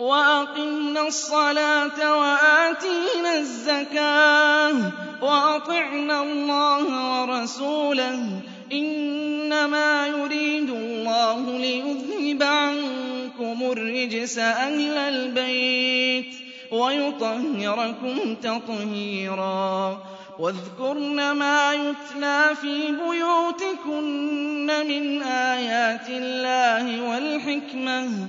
وَأَقِمْنَا الصَّلَاةَ وَآتِينَا الزَّكَاةَ وَأَطِعْنَا اللَّهَ وَرَسُولَهُ إِنَّمَا يُرِيدُ اللَّهُ لِيُذْهِبَ عَنكُمُ الرِّجْسَ أَهْلَ الْبَيْتِ وَيُطَهِّرَكُمْ تَطْهِيرًا وَاذْكُرْنَ مَا يُتْلَىٰ فِي بُيُوتِكُنَّ مِنْ آيَاتِ اللَّهِ وَالْحِكْمَةِ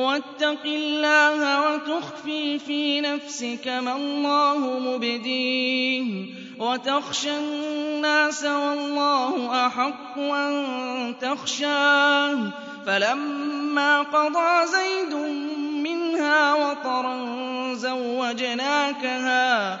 واتق الله وتخفي في نفسك ما الله مبديه وتخشى الناس والله أحق أن تخشاه فلما قضى زيد منها وطرا زوجناكها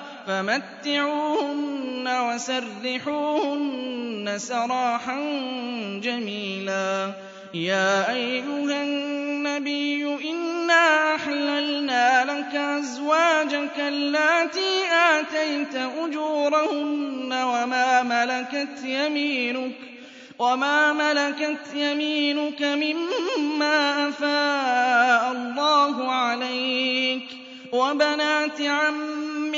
فمتعوهن وسرحوهن سراحا جميلا. يا أيها النبي إنا أحللنا لك أزواجك التي آتيت أجورهن وما ملكت يمينك وما ملكت يمينك مما أفاء الله عليك. وبنات عمك